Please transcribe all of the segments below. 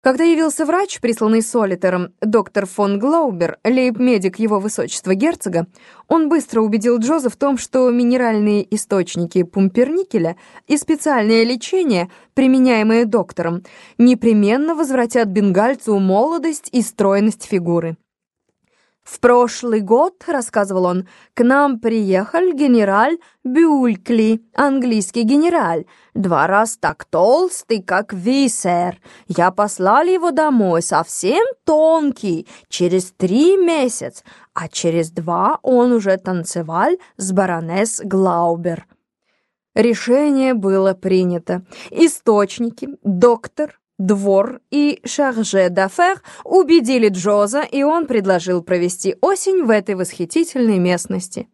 Когда явился врач, присланный Солитером, доктор фон Глаубер, лейб-медик его высочества герцога, он быстро убедил Джоза в том, что минеральные источники пумперникеля и специальное лечение, применяемое доктором, непременно возвратят бенгальцу молодость и стройность фигуры. «В прошлый год, — рассказывал он, — к нам приехал генераль Бюлькли, английский генераль, два раз так толстый, как висер. Я послал его домой, совсем тонкий, через три месяца, а через два он уже танцевал с баронесс Глаубер». Решение было принято. Источники, доктор, Двор и Шарже дафер убедили Джоза, и он предложил провести осень в этой восхитительной местности.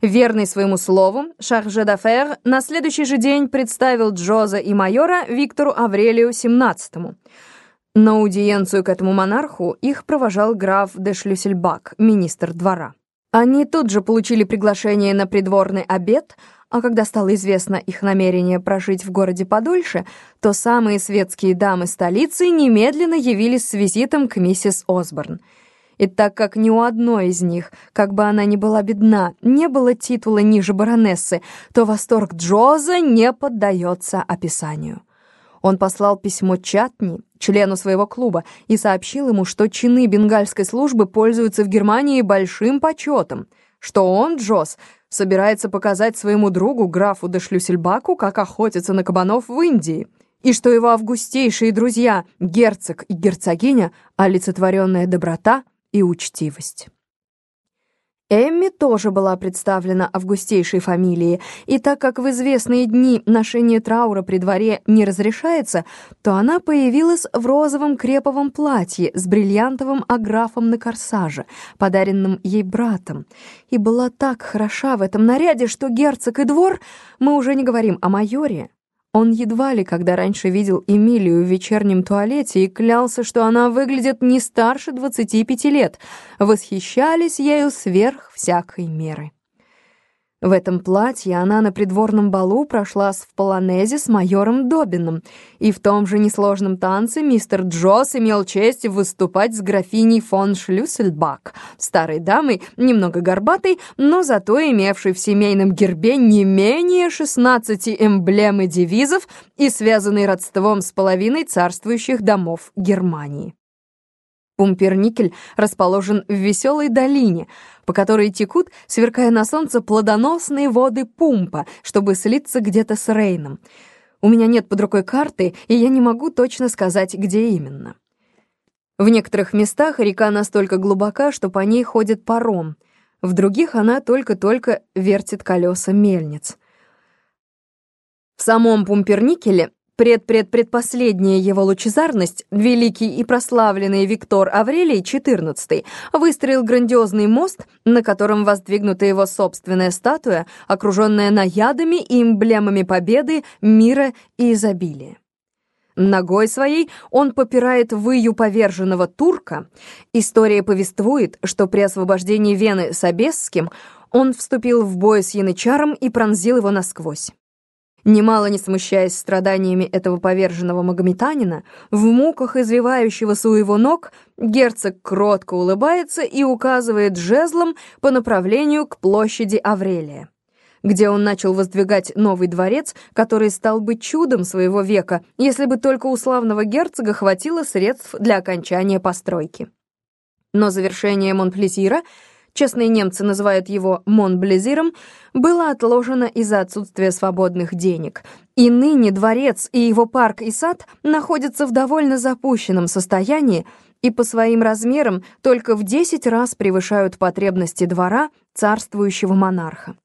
Верный своему слову, Шарже дафер на следующий же день представил Джоза и майора Виктору Аврелию XVII. На аудиенцию к этому монарху их провожал граф де Шлюссельбак, министр двора. Они тут же получили приглашение на придворный обед — а когда стало известно их намерение прожить в городе подольше, то самые светские дамы столицы немедленно явились с визитом к миссис Осборн. И так как ни у одной из них, как бы она ни была бедна, не было титула ниже баронессы, то восторг Джоза не поддается описанию. Он послал письмо Чатни, члену своего клуба, и сообщил ему, что чины бенгальской службы пользуются в Германии большим почетом, что он, Джоз, собирается показать своему другу, графу де Шлюссельбаку, как охотиться на кабанов в Индии, и что его августейшие друзья, герцог и герцогиня, олицетворенная доброта и учтивость. Эмми тоже была представлена августейшей фамилией, и так как в известные дни ношение траура при дворе не разрешается, то она появилась в розовом креповом платье с бриллиантовым аграфом на корсаже, подаренным ей братом, и была так хороша в этом наряде, что герцог и двор, мы уже не говорим о майоре, он едва ли когда раньше видел Эмилию в вечернем туалете и клялся, что она выглядит не старше 25 лет, восхищались ею сверх всякой меры. В этом платье она на придворном балу прошлась в полонезе с майором Добином, и в том же несложном танце мистер Джосс имел честь выступать с графиней фон Шлюссельбак, старой дамой, немного горбатой, но зато имевшей в семейном гербе не менее 16 эмблем и девизов и связанной родством с половиной царствующих домов Германии. Пумперникель расположен в веселой долине, по которой текут, сверкая на солнце, плодоносные воды Пумпа, чтобы слиться где-то с Рейном. У меня нет под рукой карты, и я не могу точно сказать, где именно. В некоторых местах река настолько глубока, что по ней ходит паром, в других она только-только вертит колеса мельниц. В самом Пумперникеле Предпредпредпоследняя его лучезарность, великий и прославленный Виктор Аврелий XIV, выстроил грандиозный мост, на котором воздвигнута его собственная статуя, окруженная наядами и эмблемами победы, мира и изобилия. Ногой своей он попирает выю поверженного турка. История повествует, что при освобождении Вены Собесским он вступил в бой с янычаром и пронзил его насквозь. Немало не смущаясь страданиями этого поверженного магометанина, в муках извивающегося у его ног, герцог кротко улыбается и указывает жезлом по направлению к площади Аврелия где он начал воздвигать новый дворец, который стал бы чудом своего века, если бы только у славного герцога хватило средств для окончания постройки. Но завершение Монплезира — честные немцы называют его Монблезиром, было отложено из-за отсутствия свободных денег. И ныне дворец и его парк и сад находятся в довольно запущенном состоянии и по своим размерам только в 10 раз превышают потребности двора царствующего монарха.